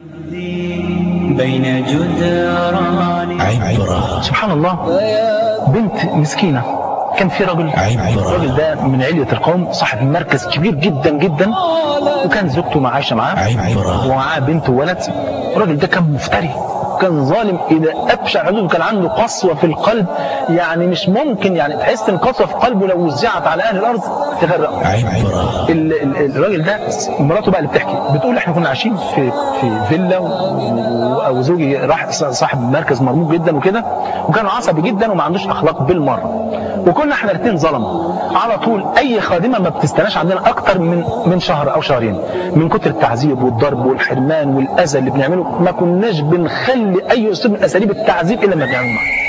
بين جدران عبرة سبحان الله. بنت مسكينة. كان في رجل عبرة. الراجل ده من علية القوم صاحب مركز كبير جدا جدا. وكان زوجته مع عايشة معاه عبرة. ومعاه بنت وولد. الراجل ده كان مفتري. كان ظالم إلى أبشع حدود كان عنده قسوة في القلب يعني مش ممكن يعني تحس إن قسوة في قلبه لو وزعت على أهل الأرض تغرق ال- ال- الراجل ده مراته بقى اللي بتحكي بتقول إحنا كنا عايشين في في فيلا وزوجي راح صاحب مركز مرموق جدا وكده وكان عصبي جدا وما عندوش أخلاق بالمرة. وكنا إحنا الاثنين ظلمة. على طول أي خادمة ما بتستناش عندنا أكتر من من شهر أو شهرين من كتر التعذيب والضرب والحرمان والأذى اللي بنعمله ما كناش بنخلي اي أسلوب من أساليب التعذيب الا ما بنعمله معاه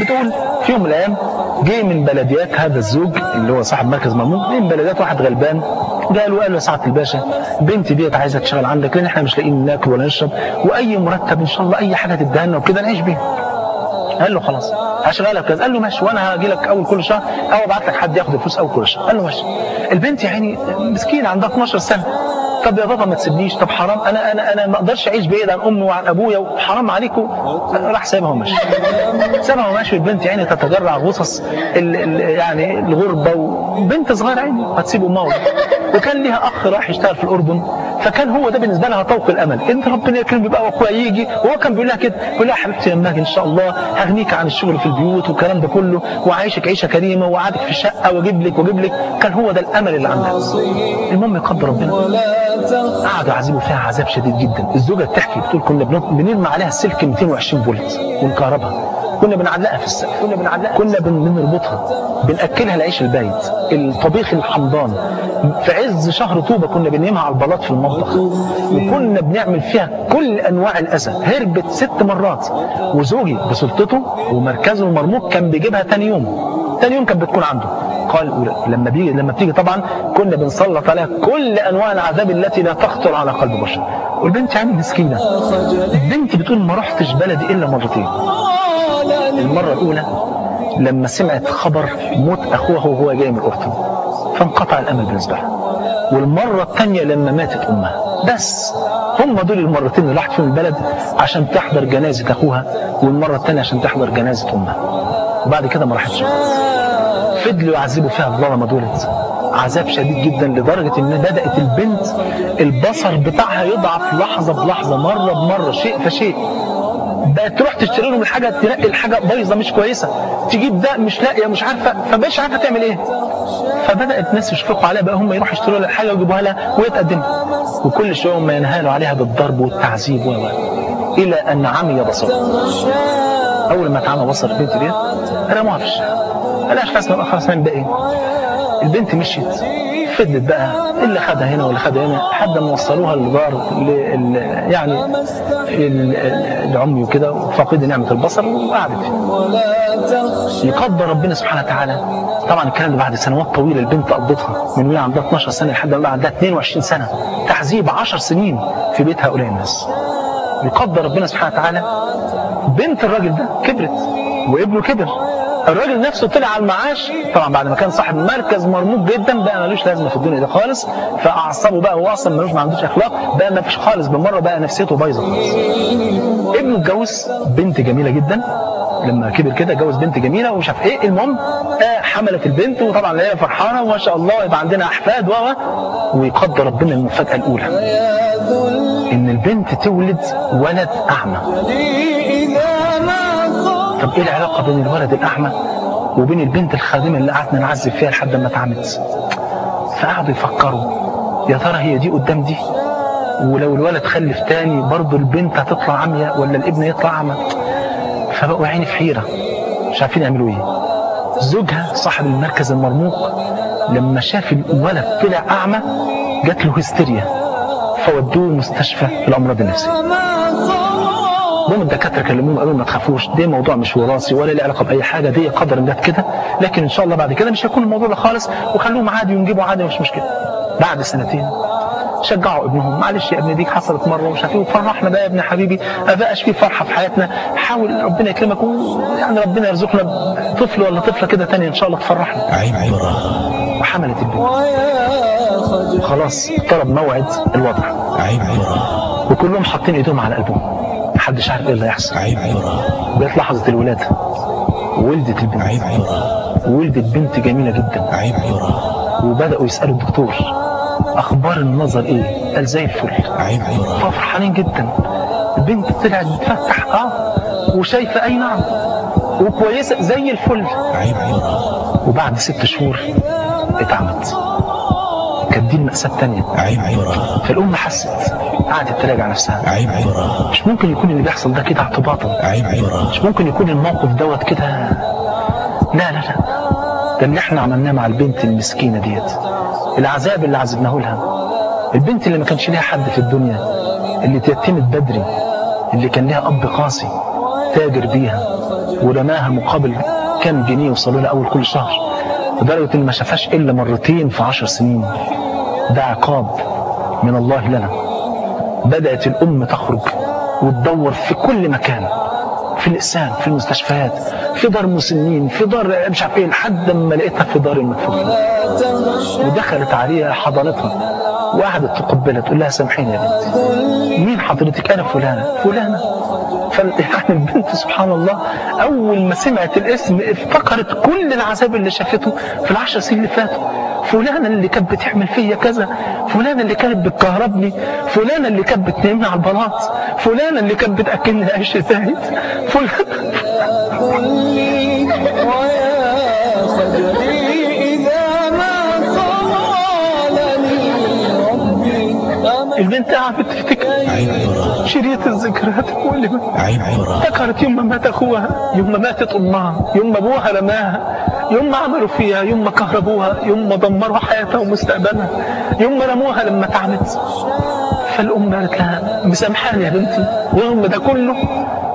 بتقول في يوم من الأيام جه من بلديات هذا الزوج اللي هو صاحب مركز مرموق جه من بلديات واحد غلبان. قال له قال له يا سعادة الباشا بنتي ديت عايزة تشتغل عندك لأن إحنا مش لاقيين ناكل ولا نشرب وأي مرتب إن شاء الله أي حاجة تديها لنا وكده نعيش بيها. قال له خلاص هشغلك كذا. قال له ماشي وأنا هاجي لك أول كل شهر أو أبعت لك حد ياخد الفلوس أول كل شهر. قال له ماشي. البنت يا عيني مسكينة عندها 12 سنة. طب يا بابا ما تسيبنيش طب حرام أنا أنا أنا ما أقدرش أعيش بعيد عن أمي وعن أبويا وحرام عليكم. راح سايبها ومشي. سابها وماشي البنت يعني تتجرع غصص ال ال يعني الغربة وبنت صغيرة عيني هتسيب أمها وكان ليها أخ راح يشتغل في الأردن. فكان هو ده بالنسبة لها طوق الأمل. انت ربنا يكرم بقى واخويا يجي وهو كان بيقول لها كده بيقول لها يا حبيبتي أجي إن شاء الله هغنيك عن الشغل في البيوت والكلام ده كله وعايشك عيشة كريمة وقعدك في الشقه وأجيب لك وأجيب لك. كان هو ده الأمل اللي عندها. المهم يقدر ربنا. قعدوا يعذبوا فيها عذاب شديد جدا. الزوجة بتحكي بتقول كنا بن- بنرمي عليها السلك 220 فولت ونكهربها كنا بنعلقها في السقف كنا بنعلقها. كنا بن- بنربطها بنأكلها العيش البايت الطبيخ الحمضان في عز شهر طوبة كنا بننيمها على البلاط في المطبخ. وكنا بنعمل فيها كل أنواع الاذى هربت ست مرات. وزوجي بسلطته ومركزه المرموق كان بيجيبها تاني يوم. تاني يوم كانت بتكون عنده. قال لما بيجي لما بتيجي طبعا كنا بنسلط عليها كل أنواع العذاب التي لا تخطر على قلب بشر. والبنت يعني مسكينة. البنت بتقول ما رحتش بلدي إلا مرتين. المرة الأولى لما سمعت خبر موت اخوها وهو جاي من الاردن فانقطع الأمل بالنسبة لها والمرة الثانية لما ماتت أمها. بس هم دول المرتين اللي راحت فيهم البلد عشان تحضر جنازة أخوها والمرة الثانية عشان تحضر جنازة أمها. وبعد كده ما راحتش. فضلوا يعذبوا فيها الظلمه دولت. عذاب شديد جدا لدرجة إن بدأت البنت البصر بتاعها يضعف لحظة بلحظة مرة بمرة شيء فشيء. بقت تروح تشتري لهم الحاجة تلاقي الحاجة بايظة مش كويسة. تجيب ده مش لاقية مش عارفة. فمش عارفة تعمل إيه؟ فبدأت الناس يشفقوا عليها بقى هم يروحوا يشتروا لها الحاجة ويجيبوها لها وهي تقدمها وكل شوية هم ينهالوا عليها بالضرب والتعذيب و. إلى أن عمي بصرها أول ما اتعمى بصر البنت ديت رموها في الشارع. قالهاش خلاص بقى خلاص نعمل بقى إيه البنت مشيت. فضلت بقى اللي خدها هنا واللي خدها هنا لحد ما وصلوها للدار ل- ل- يعني ال- ال- لعمي وكده فقد نعمة البصر وقعدت. يقدر ربنا سبحانه وتعالى. طبعا الكلام ده بعد سنوات طويلة البنت قضتها من وهي عندها 12 سنة لحد ما عندها 22 سنة. تعذيب 10 سنين في بيت هؤلاء الناس. يقدر ربنا سبحانه وتعالى. بنت الراجل ده كبرت وابنه كبر. الراجل نفسه طلع على المعاش. طبعا بعد ما كان صاحب مركز مرموق جدا بقى ملوش لازمة في الدنيا ده خالص. فأعصابه بقى هو أصلا ملوش ما عندوش أخلاق بقى ما فيش خالص. بالمرة بقى نفسيته بايظة خالص. ابنه اتجوز بنت جميلة جدا. لما كبر كده اتجوز بنت جميلة ومش عارف إيه. المهم آه حملت البنت وطبعا هي فرحانة وما شاء الله يبقى عندنا أحفاد و ويقدر ربنا المفاجأة الأولى. إن البنت تولد ولد أعمى. طب إيه العلاقة بين الولد الاعمى وبين البنت الخادمة اللي قعدنا نعذب فيها لحد ما اتعمت فقعدوا يفكروا يا ترى هي دي قدام دي؟ ولو الولد خلف تاني برضه البنت هتطلع عمية ولا الابن يطلع اعمى فبقوا عيني في حيرة. مش عارفين يعملوا إيه. زوجها صاحب المركز المرموق لما شاف الولد طلع أعمى جات له هستيريا فودوه مستشفى الأمراض النفسية. المهم الدكاترة كلموهم قالوا ما تخافوش ده موضوع مش وراثي ولا له علاقة بأي حاجة دي قدر جت كده لكن إن شاء الله بعد كده مش هيكون الموضوع ده خالص وخلوهم عادي ونجيبوا عادي مش مشكلة. بعد سنتين شجعوا ابنهم معلش يا ابني دي حصلت مرة ومش عارف إيه وفرحنا بقى يا ابن حبيبي ما بقاش في فرحة في حياتنا حاول ربنا يكرمك يعني ربنا يرزقنا طفل ولا طفلة كده تانية إن شاء الله تفرحنا. عبرة وحملت البنت. خلاص اقترب موعد الوضع. عبرة وكلهم حاطين ايديهم على قلبهم. محدش عارف إيه اللي هيحصل جت لحظة الولادة. ولدت البنت. عبرة ولدت بنت جميلة جدا. عبرة وبدأوا يسألوا الدكتور. أخبار النظر إيه؟ قال زي الفل. عبرة ففرحانين جدا. البنت طلعت بتفتح آه وشايفة أي نعم. وكويسة زي الفل. عبرة وبعد ست شهور اتعمت. كانت دي المأساة التانية. عبرة فالأم حست. قعدت تراجع نفسها. عبرة مش ممكن يكون اللي بيحصل ده كده اعتباطا. عبرة مش ممكن يكون الموقف دوت كده. لا لا لا. ده اللي إحنا عملناه مع البنت المسكينة ديت. العذاب اللي عذبناه لها. البنت اللي ما كانش ليها حد في الدنيا. اللي تيتمت بدري. اللي كان ليها أب قاسي تاجر بيها. ورماها مقابل كام جنيه وصلوا لها أول كل شهر. لدرجة إن ما شافهاش إلا مرتين في عشر سنين. ده عقاب من الله لنا. بدأت الأم تخرج وتدور في كل مكان في الإقسام في المستشفيات في دار مسنين في دار مش عارف إيه لحد ما لقيتها في دار المكفوفين ودخلت عليها حضانتها. وقعدت تقبلها تقول لها سامحيني يا بنتي. مين حضرتك؟ أنا فلانة فلانة. يعني البنت سبحان الله أول ما سمعت الاسم افتكرت كل العذاب اللي شافته في العشر سنين اللي فاتوا. فلانه اللي كانت بتعمل فيا كذا فلانه اللي كانت بتكهربني فلانه اللي كانت بتنامني على البلاط فلانه اللي كانت بتأكلني عيش زايد. فلانه قلي ويا شريط الذكريات كل ما عبرة افتكرت يوم ما مات أخوها يوم ما ماتت أمها يوم ما أبوها رماها يوم ما عملوا فيها يوم ما كهربوها يوم ما دمروا حياتها ومستقبلها يوم ما رموها لما تعبت فالأم قالت لها مسامحاني يا بنتي. ويوم ده كله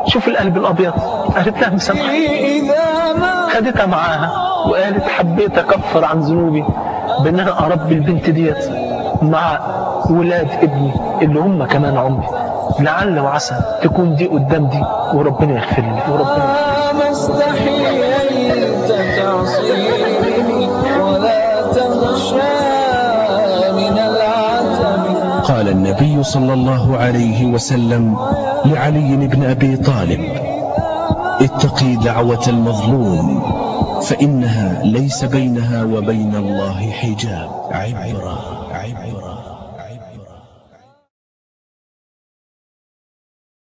شوف القلب الأبيض. قالت لها مسامحاني. خدتها معاها وقالت حبيت أكفر عن ذنوبي بان أنا اربي البنت ديت مع ولاد ابني اللي هم كمان عمري لعل وعسى تكون دي قدام دي وربنا يغفر لي وربنا يغفر لي. ما استحييت تعصيني ولا تخشى من العتب قال النبي صلى الله عليه وسلم لعلي بن أبي طالب اتقي دعوة المظلوم فإنها ليس بينها وبين الله حجاب عبرة